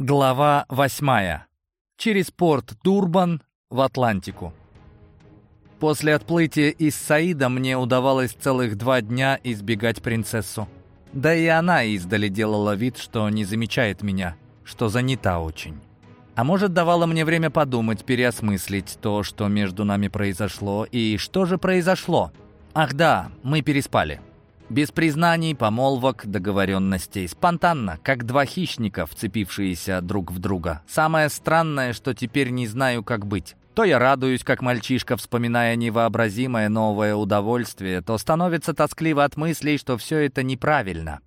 Глава восьмая. Через порт Дурбан в Атлантику. После отплытия из Саида мне удавалось целых два дня избегать принцессу. Да и она издали делала вид, что не замечает меня, что занята очень. А может, давала мне время подумать, переосмыслить то, что между нами произошло, и что же произошло. Ах да, мы переспали. Без признаний, помолвок, договоренностей. Спонтанно, как два хищника, вцепившиеся друг в друга. Самое странное, что теперь не знаю, как быть. То я радуюсь, как мальчишка, вспоминая невообразимое новое удовольствие, то становится тоскливо от мыслей, что все это неправильно.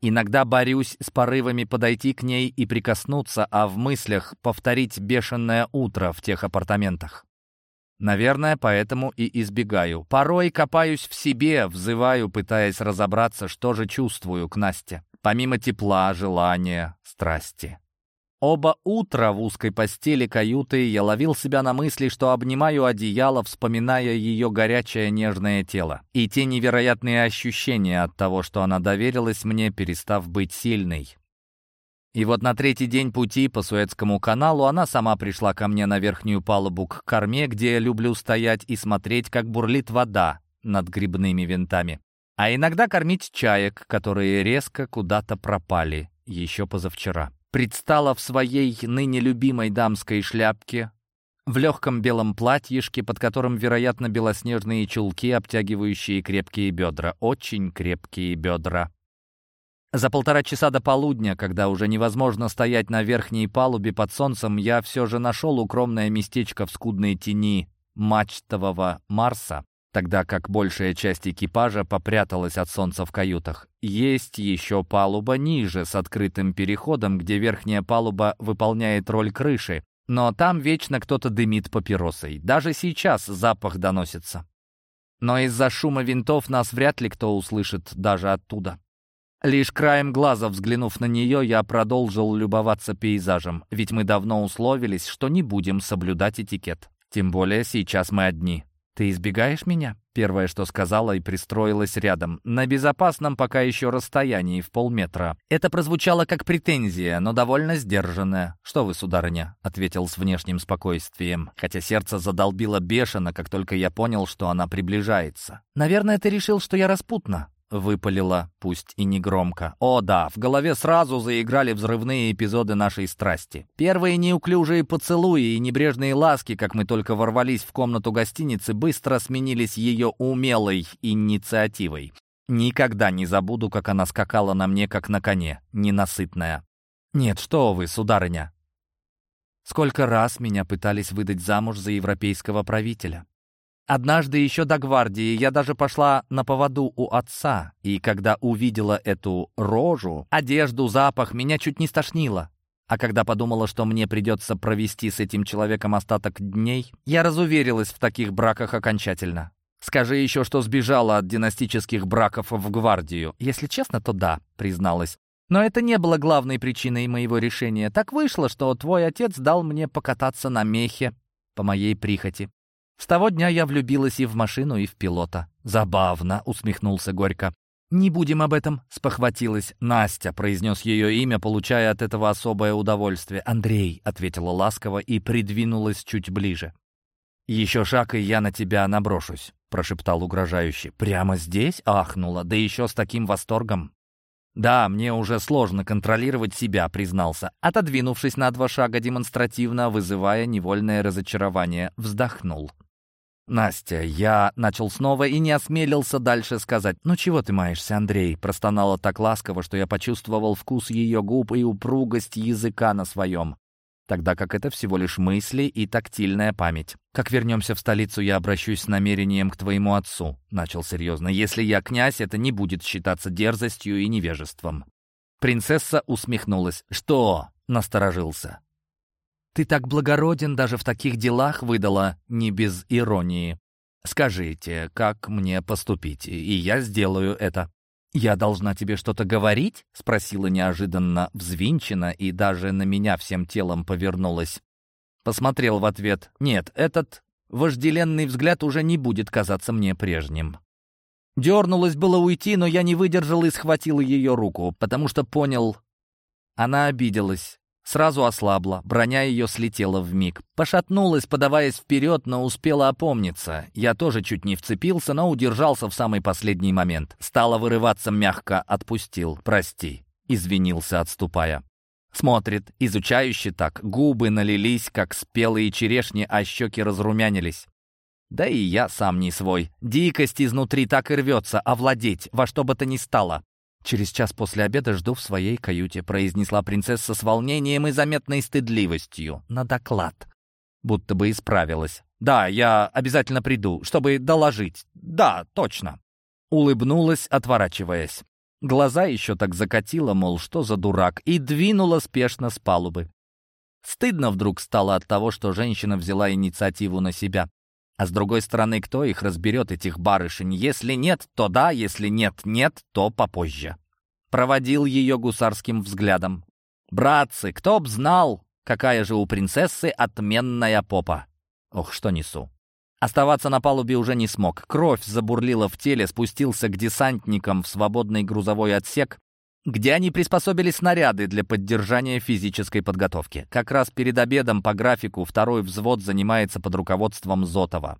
Иногда борюсь с порывами подойти к ней и прикоснуться, а в мыслях повторить бешеное утро в тех апартаментах. Наверное, поэтому и избегаю. Порой копаюсь в себе, взываю, пытаясь разобраться, что же чувствую к Насте. Помимо тепла, желания, страсти. Оба утра в узкой постели каюты я ловил себя на мысли, что обнимаю одеяло, вспоминая ее горячее нежное тело. И те невероятные ощущения от того, что она доверилась мне, перестав быть сильной. И вот на третий день пути по Суэцкому каналу она сама пришла ко мне на верхнюю палубу к корме, где я люблю стоять и смотреть, как бурлит вода над грибными винтами. А иногда кормить чаек, которые резко куда-то пропали еще позавчера. Предстала в своей ныне любимой дамской шляпке, в легком белом платьишке, под которым, вероятно, белоснежные чулки, обтягивающие крепкие бедра. Очень крепкие бедра. За полтора часа до полудня, когда уже невозможно стоять на верхней палубе под солнцем, я все же нашел укромное местечко в скудной тени мачтового Марса, тогда как большая часть экипажа попряталась от солнца в каютах. Есть еще палуба ниже, с открытым переходом, где верхняя палуба выполняет роль крыши, но там вечно кто-то дымит папиросой. Даже сейчас запах доносится. Но из-за шума винтов нас вряд ли кто услышит даже оттуда. Лишь краем глаза взглянув на нее, я продолжил любоваться пейзажем, ведь мы давно условились, что не будем соблюдать этикет. Тем более сейчас мы одни. «Ты избегаешь меня?» Первое, что сказала и пристроилась рядом, на безопасном пока еще расстоянии в полметра. Это прозвучало как претензия, но довольно сдержанная. «Что вы, сударыня?» — ответил с внешним спокойствием, хотя сердце задолбило бешено, как только я понял, что она приближается. «Наверное, ты решил, что я распутна?» Выпалила, пусть и не громко. О да, в голове сразу заиграли взрывные эпизоды нашей страсти. Первые неуклюжие поцелуи и небрежные ласки, как мы только ворвались в комнату гостиницы, быстро сменились ее умелой инициативой. Никогда не забуду, как она скакала на мне, как на коне, ненасытная. «Нет, что вы, сударыня!» Сколько раз меня пытались выдать замуж за европейского правителя. Однажды еще до гвардии я даже пошла на поводу у отца, и когда увидела эту рожу, одежду, запах, меня чуть не стошнило. А когда подумала, что мне придется провести с этим человеком остаток дней, я разуверилась в таких браках окончательно. Скажи еще, что сбежала от династических браков в гвардию. Если честно, то да, призналась. Но это не было главной причиной моего решения. Так вышло, что твой отец дал мне покататься на мехе по моей прихоти. С того дня я влюбилась и в машину, и в пилота. Забавно, усмехнулся горько. «Не будем об этом», — спохватилась. «Настя», — произнес ее имя, получая от этого особое удовольствие. «Андрей», — ответила ласково и придвинулась чуть ближе. «Еще шаг, и я на тебя наброшусь», — прошептал угрожающе. «Прямо здесь?» — ахнула, да еще с таким восторгом. «Да, мне уже сложно контролировать себя», — признался, отодвинувшись на два шага демонстративно, вызывая невольное разочарование, вздохнул. «Настя, я...» — начал снова и не осмелился дальше сказать. «Ну чего ты маешься, Андрей?» — простонала так ласково, что я почувствовал вкус ее губ и упругость языка на своем. Тогда как это всего лишь мысли и тактильная память. «Как вернемся в столицу, я обращусь с намерением к твоему отцу», — начал серьезно. «Если я князь, это не будет считаться дерзостью и невежеством». Принцесса усмехнулась. «Что?» — насторожился. «Ты так благороден даже в таких делах», — выдала не без иронии. «Скажите, как мне поступить, и я сделаю это». «Я должна тебе что-то говорить?» — спросила неожиданно взвинченно и даже на меня всем телом повернулась. Посмотрел в ответ. «Нет, этот вожделенный взгляд уже не будет казаться мне прежним». Дернулась было уйти, но я не выдержал и схватил ее руку, потому что понял, она обиделась. Сразу ослабла, броня ее слетела в миг. Пошатнулась, подаваясь вперед, но успела опомниться. Я тоже чуть не вцепился, но удержался в самый последний момент. Стала вырываться мягко, отпустил. «Прости», — извинился, отступая. Смотрит, изучающе так, губы налились, как спелые черешни, а щеки разрумянились. Да и я сам не свой. Дикость изнутри так и рвется, овладеть, во что бы то ни стало. «Через час после обеда жду в своей каюте», — произнесла принцесса с волнением и заметной стыдливостью. «На доклад». Будто бы исправилась. «Да, я обязательно приду, чтобы доложить. Да, точно». Улыбнулась, отворачиваясь. Глаза еще так закатила, мол, что за дурак, и двинула спешно с палубы. Стыдно вдруг стало от того, что женщина взяла инициативу на себя. А с другой стороны, кто их разберет, этих барышень? Если нет, то да, если нет, нет, то попозже. Проводил ее гусарским взглядом. «Братцы, кто б знал, какая же у принцессы отменная попа!» Ох, что несу. Оставаться на палубе уже не смог. Кровь забурлила в теле, спустился к десантникам в свободный грузовой отсек, где они приспособили снаряды для поддержания физической подготовки. Как раз перед обедом по графику второй взвод занимается под руководством Зотова.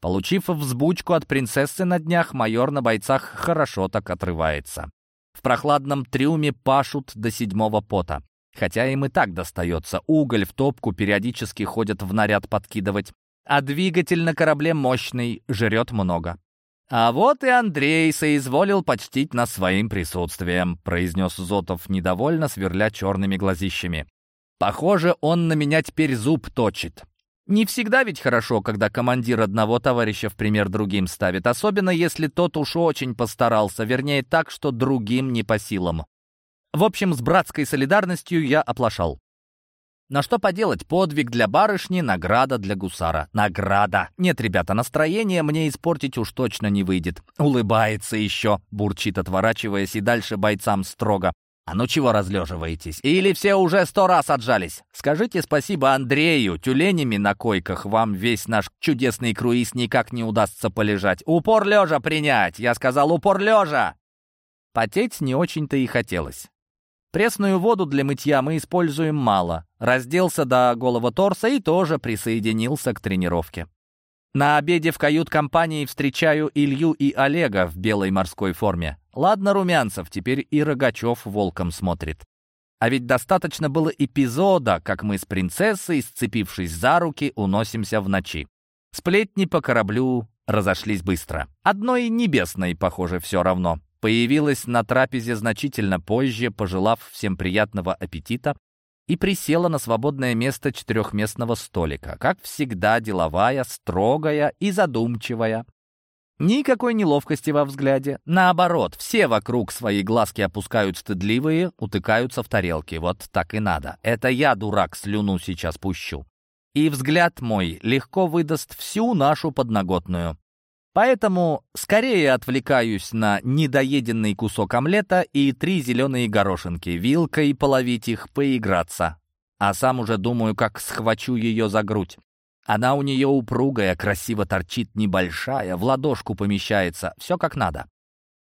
Получив взбучку от принцессы на днях, майор на бойцах хорошо так отрывается. В прохладном трюме пашут до седьмого пота. Хотя им и так достается. Уголь в топку периодически ходят в наряд подкидывать. А двигатель на корабле мощный, жрет много. «А вот и Андрей соизволил почтить нас своим присутствием», произнес Зотов недовольно, сверля черными глазищами. «Похоже, он на меня теперь зуб точит. Не всегда ведь хорошо, когда командир одного товарища в пример другим ставит, особенно если тот уж очень постарался, вернее так, что другим не по силам. В общем, с братской солидарностью я оплошал. Но что поделать, подвиг для барышни, награда для гусара. Награда! Нет, ребята, настроение мне испортить уж точно не выйдет. Улыбается еще, бурчит, отворачиваясь, и дальше бойцам строго. «А ну чего разлеживаетесь? Или все уже сто раз отжались? Скажите спасибо Андрею, тюленями на койках вам весь наш чудесный круиз никак не удастся полежать. Упор лежа принять! Я сказал, упор лежа!» Потеть не очень-то и хотелось. Пресную воду для мытья мы используем мало. Разделся до голого торса и тоже присоединился к тренировке. На обеде в кают-компании встречаю Илью и Олега в белой морской форме. Ладно, Румянцев, теперь и Рогачев волком смотрит. А ведь достаточно было эпизода, как мы с принцессой, сцепившись за руки, уносимся в ночи. Сплетни по кораблю разошлись быстро. Одной небесной, похоже, все равно появилась на трапезе значительно позже, пожелав всем приятного аппетита, и присела на свободное место четырехместного столика, как всегда деловая, строгая и задумчивая. Никакой неловкости во взгляде. Наоборот, все вокруг свои глазки опускают стыдливые, утыкаются в тарелки. Вот так и надо. Это я, дурак, слюну сейчас пущу. И взгляд мой легко выдаст всю нашу подноготную. Поэтому скорее отвлекаюсь на недоеденный кусок омлета и три зеленые горошинки, вилкой половить их, поиграться. А сам уже думаю, как схвачу ее за грудь. Она у нее упругая, красиво торчит, небольшая, в ладошку помещается, все как надо.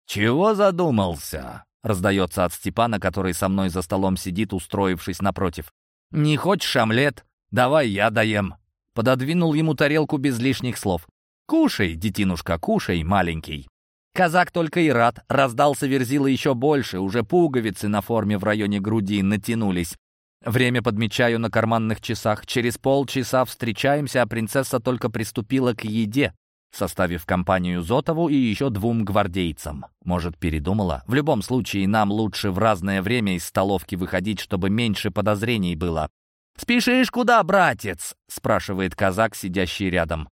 «Чего задумался?» — раздается от Степана, который со мной за столом сидит, устроившись напротив. «Не хочешь омлет? Давай я доем». Пододвинул ему тарелку без лишних слов. «Кушай, детинушка, кушай, маленький». Казак только и рад, раздался верзила еще больше, уже пуговицы на форме в районе груди натянулись. Время подмечаю на карманных часах. Через полчаса встречаемся, а принцесса только приступила к еде, составив компанию Зотову и еще двум гвардейцам. Может, передумала? В любом случае, нам лучше в разное время из столовки выходить, чтобы меньше подозрений было. «Спешишь куда, братец?» — спрашивает казак, сидящий рядом.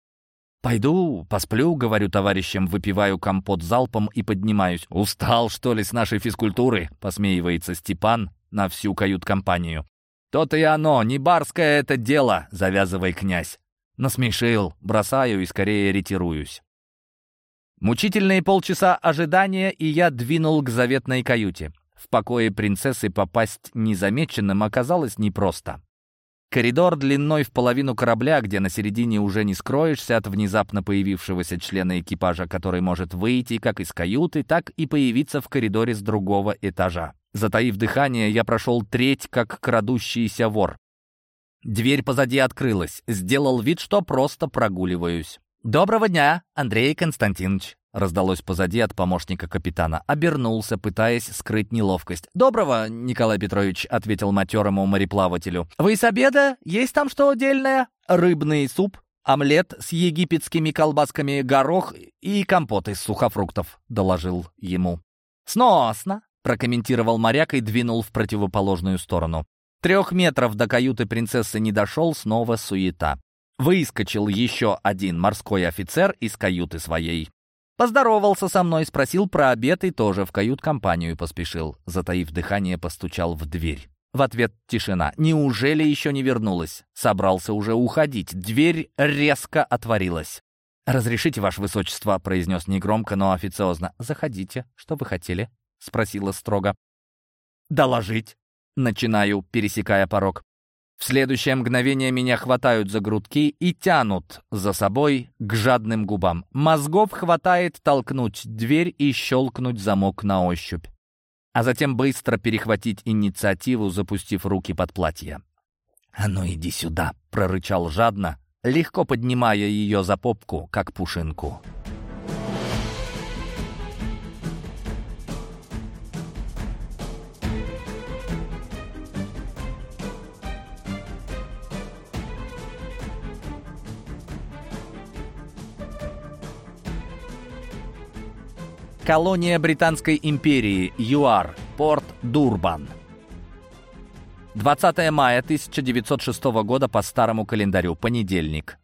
«Пойду, посплю», — говорю товарищам, выпиваю компот залпом и поднимаюсь. «Устал, что ли, с нашей физкультуры?» — посмеивается Степан на всю кают-компанию. «То-то и оно, не барское это дело», — завязывай, князь. Насмешил, бросаю и скорее ретируюсь. Мучительные полчаса ожидания, и я двинул к заветной каюте. В покое принцессы попасть незамеченным оказалось непросто. Коридор длиной в половину корабля, где на середине уже не скроешься от внезапно появившегося члена экипажа, который может выйти как из каюты, так и появиться в коридоре с другого этажа. Затаив дыхание, я прошел треть, как крадущийся вор. Дверь позади открылась. Сделал вид, что просто прогуливаюсь. «Доброго дня, Андрей Константинович!» Раздалось позади от помощника капитана. Обернулся, пытаясь скрыть неловкость. «Доброго, Николай Петрович», — ответил матерому мореплавателю. «Вы с обеда? Есть там что отдельное?» «Рыбный суп, омлет с египетскими колбасками, горох и компот из сухофруктов», — доложил ему. «Сносно», — прокомментировал моряк и двинул в противоположную сторону. Трех метров до каюты принцессы не дошел, снова суета. Выскочил еще один морской офицер из каюты своей. Поздоровался со мной, спросил про обед и тоже в кают-компанию поспешил. Затаив дыхание, постучал в дверь. В ответ тишина. Неужели еще не вернулась? Собрался уже уходить. Дверь резко отворилась. «Разрешите, ваше высочество», — произнес негромко, но официозно. «Заходите. Что вы хотели?» — спросила строго. «Доложить». Начинаю, пересекая порог. В следующее мгновение меня хватают за грудки и тянут за собой к жадным губам. Мозгов хватает толкнуть дверь и щелкнуть замок на ощупь. А затем быстро перехватить инициативу, запустив руки под платье. «А ну иди сюда!» — прорычал жадно, легко поднимая ее за попку, как пушинку. Колония Британской империи, ЮАР, порт Дурбан. 20 мая 1906 года по старому календарю, понедельник.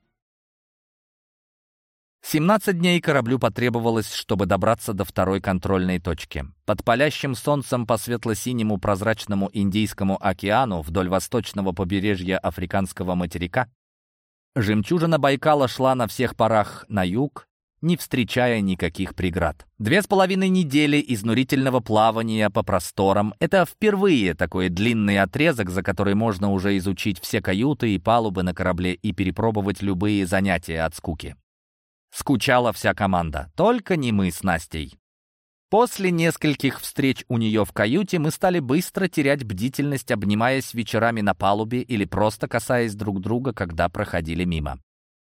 17 дней кораблю потребовалось, чтобы добраться до второй контрольной точки. Под палящим солнцем по светло-синему прозрачному Индийскому океану вдоль восточного побережья Африканского материка жемчужина Байкала шла на всех парах на юг, не встречая никаких преград. Две с половиной недели изнурительного плавания по просторам — это впервые такой длинный отрезок, за который можно уже изучить все каюты и палубы на корабле и перепробовать любые занятия от скуки. Скучала вся команда, только не мы с Настей. После нескольких встреч у нее в каюте мы стали быстро терять бдительность, обнимаясь вечерами на палубе или просто касаясь друг друга, когда проходили мимо.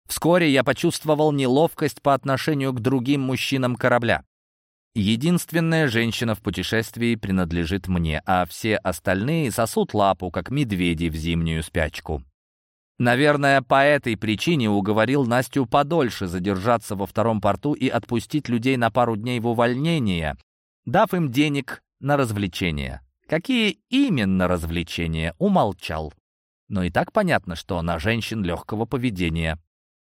Вскоре я почувствовал неловкость по отношению к другим мужчинам корабля. Единственная женщина в путешествии принадлежит мне, а все остальные сосут лапу, как медведи в зимнюю спячку. Наверное, по этой причине уговорил Настю подольше задержаться во втором порту и отпустить людей на пару дней в увольнение, дав им денег на развлечения. Какие именно развлечения, умолчал. Но и так понятно, что на женщин легкого поведения.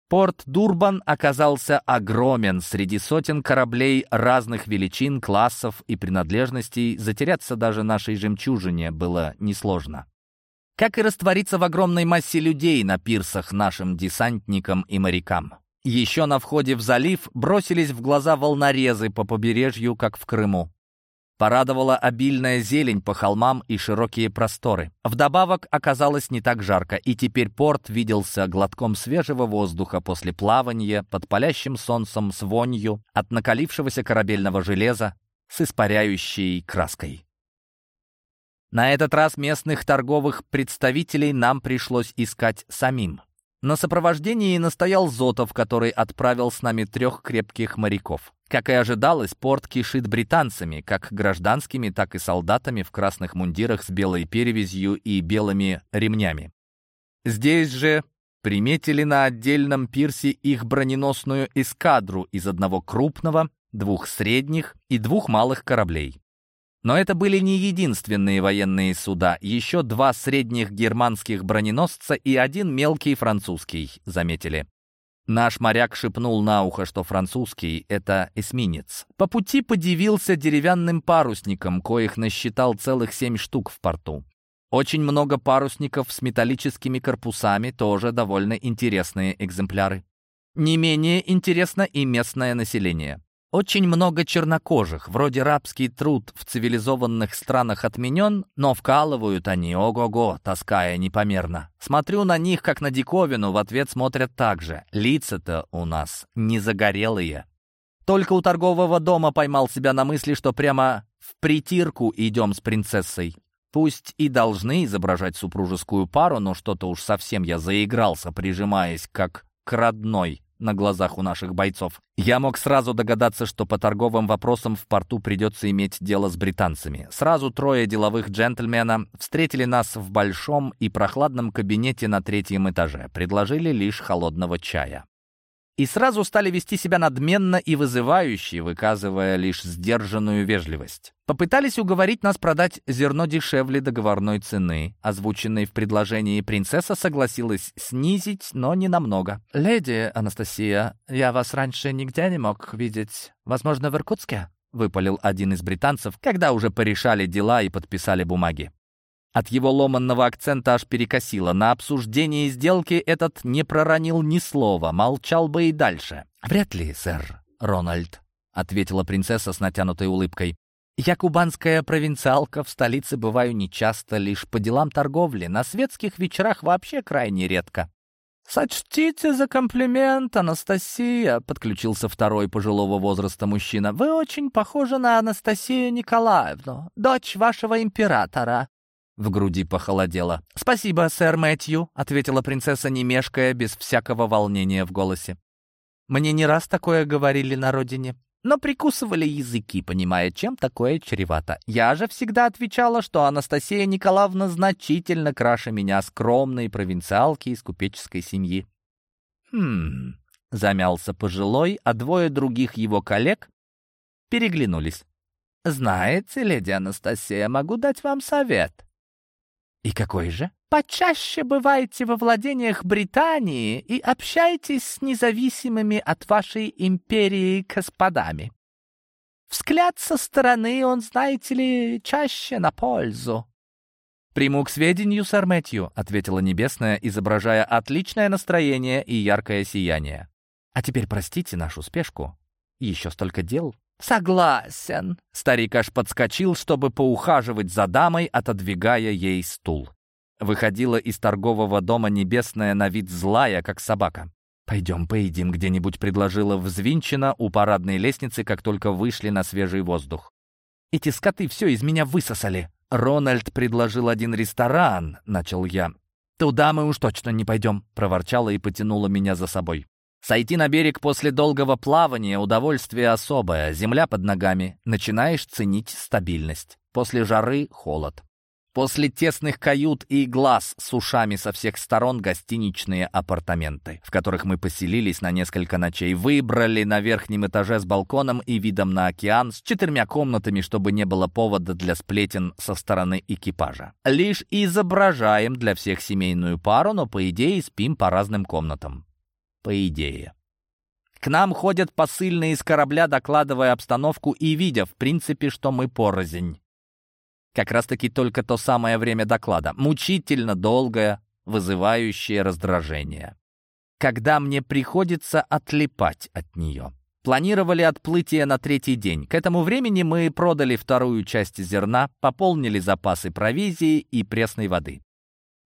Порт Дурбан оказался огромен среди сотен кораблей разных величин, классов и принадлежностей. Затеряться даже нашей жемчужине было несложно. Как и раствориться в огромной массе людей на пирсах нашим десантникам и морякам. Еще на входе в залив бросились в глаза волнорезы по побережью, как в Крыму. Порадовала обильная зелень по холмам и широкие просторы. Вдобавок оказалось не так жарко, и теперь порт виделся глотком свежего воздуха после плавания под палящим солнцем с вонью от накалившегося корабельного железа с испаряющей краской. На этот раз местных торговых представителей нам пришлось искать самим. На сопровождении настоял Зотов, который отправил с нами трех крепких моряков. Как и ожидалось, порт кишит британцами, как гражданскими, так и солдатами в красных мундирах с белой перевязью и белыми ремнями. Здесь же приметили на отдельном пирсе их броненосную эскадру из одного крупного, двух средних и двух малых кораблей. Но это были не единственные военные суда. Еще два средних германских броненосца и один мелкий французский, заметили. Наш моряк шепнул на ухо, что французский — это эсминец. По пути подивился деревянным парусником, коих насчитал целых семь штук в порту. Очень много парусников с металлическими корпусами, тоже довольно интересные экземпляры. Не менее интересно и местное население. Очень много чернокожих, вроде рабский труд в цивилизованных странах отменен, но вкалывают они, ого-го, таская непомерно. Смотрю на них, как на диковину, в ответ смотрят так же. Лица-то у нас не загорелые. Только у торгового дома поймал себя на мысли, что прямо в притирку идем с принцессой. Пусть и должны изображать супружескую пару, но что-то уж совсем я заигрался, прижимаясь как к родной на глазах у наших бойцов. Я мог сразу догадаться, что по торговым вопросам в порту придется иметь дело с британцами. Сразу трое деловых джентльмена встретили нас в большом и прохладном кабинете на третьем этаже, предложили лишь холодного чая и сразу стали вести себя надменно и вызывающе, выказывая лишь сдержанную вежливость. Попытались уговорить нас продать зерно дешевле договорной цены, озвученной в предложении принцесса согласилась снизить, но не намного. «Леди Анастасия, я вас раньше нигде не мог видеть. Возможно, в Иркутске?» — выпалил один из британцев, когда уже порешали дела и подписали бумаги. От его ломанного акцента аж перекосило. На обсуждении сделки этот не проронил ни слова, молчал бы и дальше. «Вряд ли, сэр Рональд», — ответила принцесса с натянутой улыбкой. «Я кубанская провинциалка, в столице бываю нечасто, лишь по делам торговли, на светских вечерах вообще крайне редко». «Сочтите за комплимент, Анастасия», — подключился второй пожилого возраста мужчина. «Вы очень похожи на Анастасию Николаевну, дочь вашего императора. В груди похолодело. «Спасибо, сэр Мэтью», — ответила принцесса, не мешкая, без всякого волнения в голосе. «Мне не раз такое говорили на родине, но прикусывали языки, понимая, чем такое чревато. Я же всегда отвечала, что Анастасия Николаевна значительно краше меня, скромной провинциалки из купеческой семьи». «Хм...» — замялся пожилой, а двое других его коллег переглянулись. «Знаете, леди Анастасия, могу дать вам совет». «И какой же?» «Почаще бывайте во владениях Британии и общайтесь с независимыми от вашей империи господами. Взгляд со стороны он, знаете ли, чаще на пользу». «Приму к сведению, сэр Мэтью», — ответила Небесная, изображая отличное настроение и яркое сияние. «А теперь простите нашу спешку. Еще столько дел». «Согласен». Старик аж подскочил, чтобы поухаживать за дамой, отодвигая ей стул. Выходила из торгового дома небесная на вид злая, как собака. «Пойдем поедим где-нибудь», — предложила взвинчена у парадной лестницы, как только вышли на свежий воздух. «Эти скоты все из меня высосали». «Рональд предложил один ресторан», — начал я. «Туда мы уж точно не пойдем», — проворчала и потянула меня за собой. Сойти на берег после долгого плавания — удовольствие особое. Земля под ногами. Начинаешь ценить стабильность. После жары — холод. После тесных кают и глаз с ушами со всех сторон гостиничные апартаменты, в которых мы поселились на несколько ночей, выбрали на верхнем этаже с балконом и видом на океан, с четырьмя комнатами, чтобы не было повода для сплетен со стороны экипажа. Лишь изображаем для всех семейную пару, но по идее спим по разным комнатам по идее. К нам ходят посыльные из корабля, докладывая обстановку и видя, в принципе, что мы порознь. Как раз-таки только то самое время доклада. Мучительно долгое, вызывающее раздражение. Когда мне приходится отлипать от нее. Планировали отплытие на третий день. К этому времени мы продали вторую часть зерна, пополнили запасы провизии и пресной воды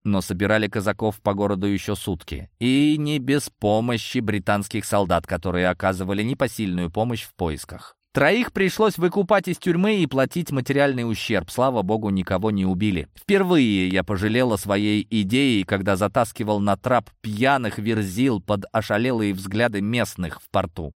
но собирали казаков по городу еще сутки. И не без помощи британских солдат, которые оказывали непосильную помощь в поисках. Троих пришлось выкупать из тюрьмы и платить материальный ущерб. Слава богу, никого не убили. Впервые я пожалел о своей идее, когда затаскивал на трап пьяных верзил под ошалелые взгляды местных в порту.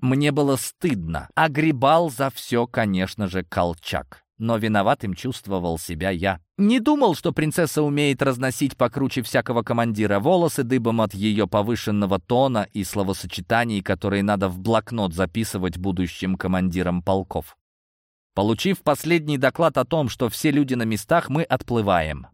Мне было стыдно. Огребал за все, конечно же, Колчак но виноватым чувствовал себя я. Не думал, что принцесса умеет разносить покруче всякого командира волосы дыбом от ее повышенного тона и словосочетаний, которые надо в блокнот записывать будущим командирам полков. Получив последний доклад о том, что все люди на местах, мы отплываем.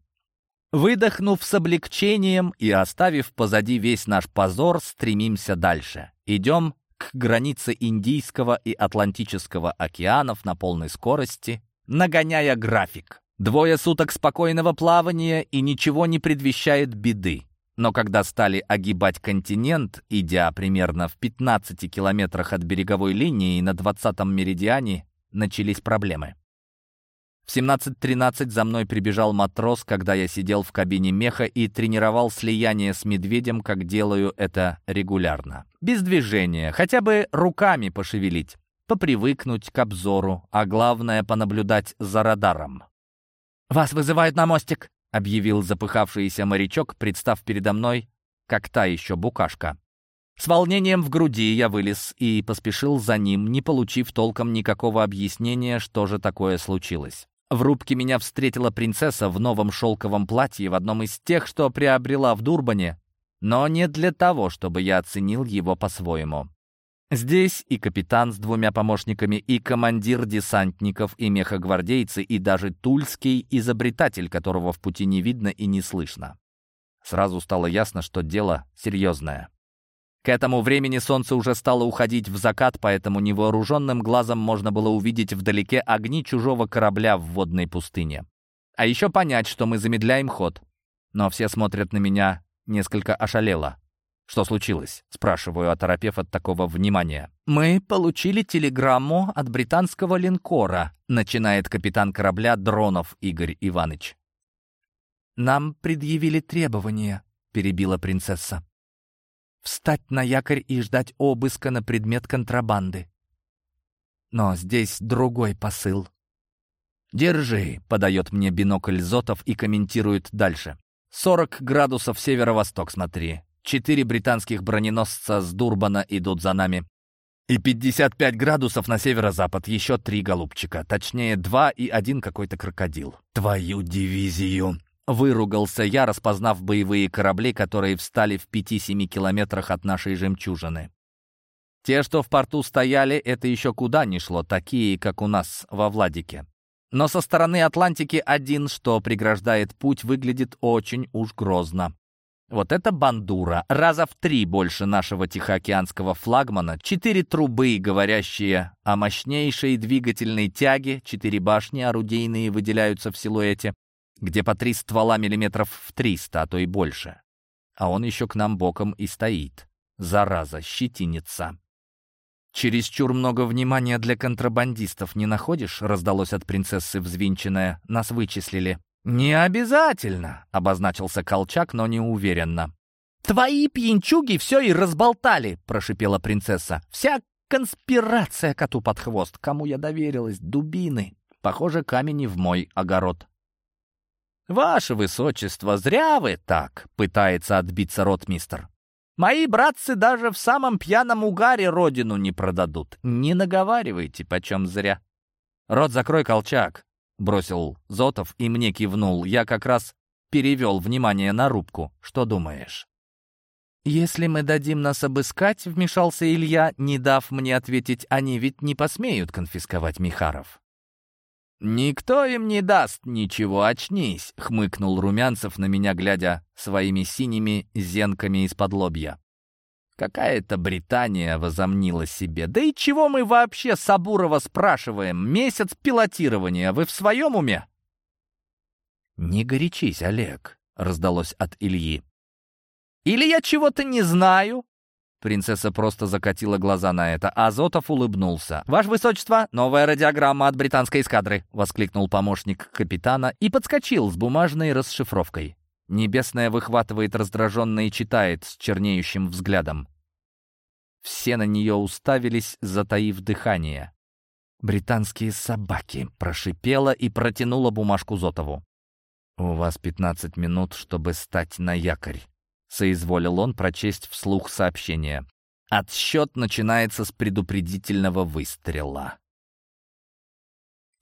Выдохнув с облегчением и оставив позади весь наш позор, стремимся дальше. Идем к границе Индийского и Атлантического океанов на полной скорости, нагоняя график. Двое суток спокойного плавания и ничего не предвещает беды. Но когда стали огибать континент, идя примерно в 15 километрах от береговой линии на 20-м меридиане, начались проблемы. В 17.13 за мной прибежал матрос, когда я сидел в кабине меха и тренировал слияние с медведем, как делаю это регулярно. Без движения, хотя бы руками пошевелить. Попривыкнуть к обзору, а главное — понаблюдать за радаром. «Вас вызывают на мостик!» — объявил запыхавшийся морячок, представ передо мной, как та еще букашка. С волнением в груди я вылез и поспешил за ним, не получив толком никакого объяснения, что же такое случилось. В рубке меня встретила принцесса в новом шелковом платье, в одном из тех, что приобрела в Дурбане, но не для того, чтобы я оценил его по-своему. Здесь и капитан с двумя помощниками, и командир десантников, и мехогвардейцы, и даже тульский изобретатель, которого в пути не видно и не слышно. Сразу стало ясно, что дело серьезное. К этому времени солнце уже стало уходить в закат, поэтому невооруженным глазом можно было увидеть вдалеке огни чужого корабля в водной пустыне. А еще понять, что мы замедляем ход. Но все смотрят на меня несколько ошалело. «Что случилось?» — спрашиваю, оторопев от такого внимания. «Мы получили телеграмму от британского линкора», — начинает капитан корабля Дронов Игорь Иванович. «Нам предъявили требования», — перебила принцесса. «Встать на якорь и ждать обыска на предмет контрабанды. Но здесь другой посыл». «Держи», — подает мне бинокль Зотов и комментирует дальше. «40 градусов северо-восток, смотри. Четыре британских броненосца с Дурбана идут за нами. И 55 градусов на северо-запад, еще три голубчика. Точнее, два и один какой-то крокодил. Твою дивизию! Выругался я, распознав боевые корабли, которые встали в 5-7 километрах от нашей жемчужины. Те, что в порту стояли, это еще куда ни шло, такие, как у нас во Владике. Но со стороны Атлантики один, что преграждает путь, выглядит очень уж грозно. Вот это бандура. Раза в три больше нашего тихоокеанского флагмана. Четыре трубы, говорящие о мощнейшей двигательной тяге. Четыре башни орудийные выделяются в силуэте, где по три ствола миллиметров в триста, а то и больше. А он еще к нам боком и стоит. Зараза, щетинится. «Чересчур много внимания для контрабандистов не находишь?» — раздалось от принцессы взвинченное. «Нас вычислили». «Не обязательно», — обозначился Колчак, но не уверенно. «Твои пьянчуги все и разболтали», — прошипела принцесса. «Вся конспирация коту под хвост. Кому я доверилась? Дубины. Похоже, камень в мой огород». «Ваше высочество, зря вы так», — пытается отбиться ротмистер. «Мои братцы даже в самом пьяном угаре родину не продадут. Не наговаривайте, почем зря». «Рот закрой, Колчак», Бросил Зотов и мне кивнул. Я как раз перевел внимание на рубку. Что думаешь? «Если мы дадим нас обыскать», — вмешался Илья, не дав мне ответить, «они ведь не посмеют конфисковать Михаров». «Никто им не даст ничего, очнись», — хмыкнул Румянцев на меня, глядя своими синими зенками из-под лобья. Какая-то Британия возомнила себе. Да и чего мы вообще Сабурова спрашиваем? Месяц пилотирования. Вы в своем уме? Не горячись, Олег, раздалось от Ильи. Или я чего-то не знаю? Принцесса просто закатила глаза на это, а Зотов улыбнулся. «Ваше Высочество, новая радиограмма от британской эскадры!» — воскликнул помощник капитана и подскочил с бумажной расшифровкой. Небесная выхватывает раздраженно и читает с чернеющим взглядом. Все на нее уставились, затаив дыхание. «Британские собаки!» — прошипела и протянула бумажку Зотову. «У вас пятнадцать минут, чтобы стать на якорь», — соизволил он прочесть вслух сообщение. Отсчет начинается с предупредительного выстрела.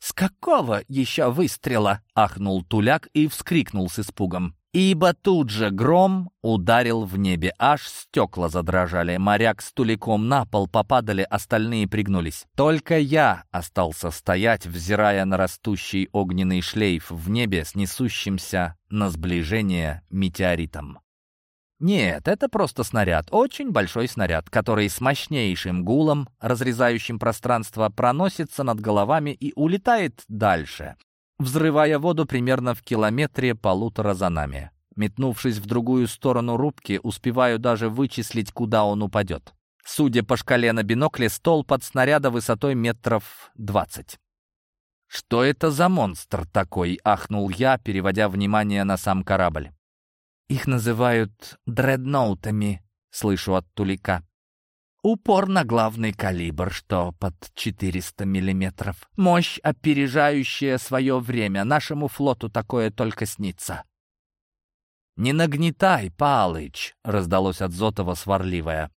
«С какого еще выстрела?» — ахнул Туляк и вскрикнул с испугом. Ибо тут же гром ударил в небе, аж стекла задрожали, моряк с туликом на пол попадали, остальные пригнулись. Только я остался стоять, взирая на растущий огненный шлейф в небе с несущимся на сближение метеоритом. Нет, это просто снаряд, очень большой снаряд, который с мощнейшим гулом, разрезающим пространство, проносится над головами и улетает дальше, взрывая воду примерно в километре полутора за нами. Метнувшись в другую сторону рубки, успеваю даже вычислить, куда он упадет. Судя по шкале на бинокле, стол под снаряда высотой метров двадцать. «Что это за монстр такой?» — ахнул я, переводя внимание на сам корабль. «Их называют дредноутами», — слышу от Тулика. Упор на главный калибр, что под 400 миллиметров. Мощь, опережающая свое время. Нашему флоту такое только снится. «Не нагнетай, Палыч!» — раздалось от Зотова сварливое.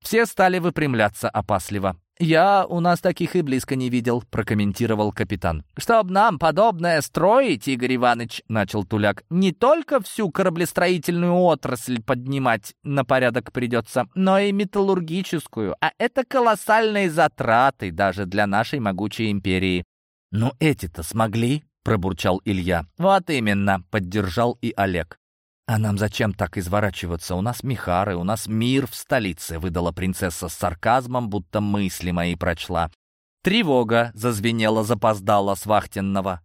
Все стали выпрямляться опасливо. «Я у нас таких и близко не видел», — прокомментировал капитан. «Чтоб нам подобное строить, Игорь Иванович», — начал Туляк, «не только всю кораблестроительную отрасль поднимать на порядок придется, но и металлургическую, а это колоссальные затраты даже для нашей могучей империи». «Ну эти-то смогли?» — пробурчал Илья. «Вот именно», — поддержал и Олег. «А нам зачем так изворачиваться? У нас Михары, у нас мир в столице», — выдала принцесса с сарказмом, будто мысли мои прочла. Тревога зазвенела запоздала с вахтенного.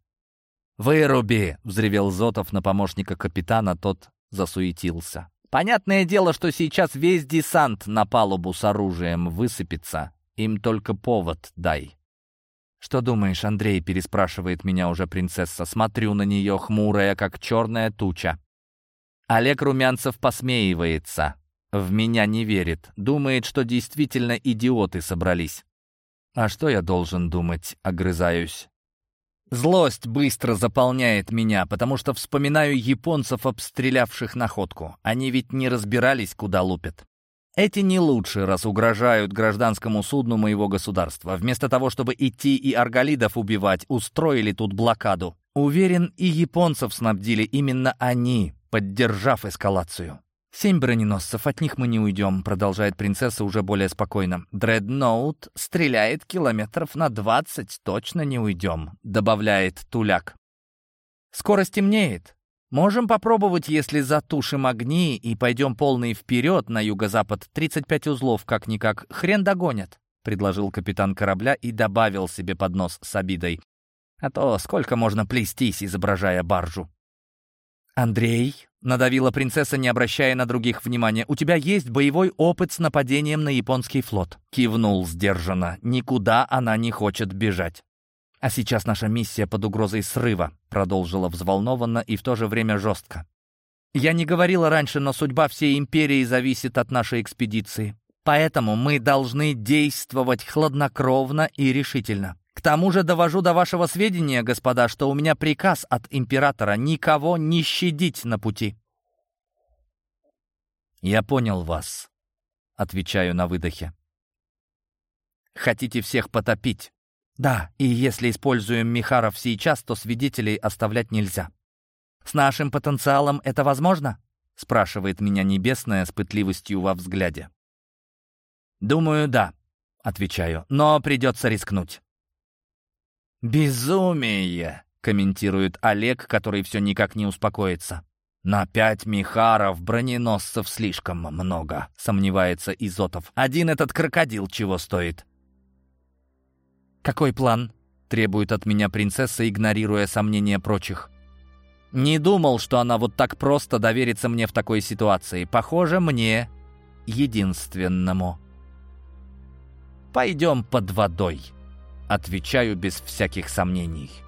«Выруби!» — взревел Зотов на помощника капитана, тот засуетился. «Понятное дело, что сейчас весь десант на палубу с оружием высыпется. Им только повод дай». «Что думаешь, Андрей?» — переспрашивает меня уже принцесса. Смотрю на нее, хмурая, как черная туча. Олег Румянцев посмеивается. В меня не верит. Думает, что действительно идиоты собрались. А что я должен думать, огрызаюсь. Злость быстро заполняет меня, потому что вспоминаю японцев, обстрелявших находку. Они ведь не разбирались, куда лупят. Эти не лучше, раз угрожают гражданскому судну моего государства. Вместо того, чтобы идти и арголидов убивать, устроили тут блокаду. Уверен, и японцев снабдили именно они, поддержав эскалацию. «Семь броненосцев, от них мы не уйдем», — продолжает принцесса уже более спокойно. «Дредноут стреляет километров на двадцать, точно не уйдем», — добавляет Туляк. «Скоро стемнеет. Можем попробовать, если затушим огни и пойдем полный вперед на юго-запад. 35 узлов, как-никак. Хрен догонят», — предложил капитан корабля и добавил себе под нос с обидой. «А то сколько можно плестись, изображая баржу?» «Андрей», — надавила принцесса, не обращая на других внимания, «у тебя есть боевой опыт с нападением на японский флот». Кивнул сдержанно. «Никуда она не хочет бежать». «А сейчас наша миссия под угрозой срыва», — продолжила взволнованно и в то же время жестко. «Я не говорила раньше, но судьба всей империи зависит от нашей экспедиции. Поэтому мы должны действовать хладнокровно и решительно. Тому же довожу до вашего сведения, господа, что у меня приказ от императора никого не щадить на пути». «Я понял вас», — отвечаю на выдохе. «Хотите всех потопить?» «Да, и если используем Михаров сейчас, то свидетелей оставлять нельзя». «С нашим потенциалом это возможно?» — спрашивает меня Небесная с пытливостью во взгляде. «Думаю, да», — отвечаю, — «но придется рискнуть». «Безумие!» — комментирует Олег, который все никак не успокоится. «На пять михаров броненосцев слишком много», — сомневается Изотов. «Один этот крокодил чего стоит?» «Какой план?» — требует от меня принцесса, игнорируя сомнения прочих. «Не думал, что она вот так просто доверится мне в такой ситуации. Похоже, мне единственному. Пойдем под водой». Отвечаю без всяких сомнений.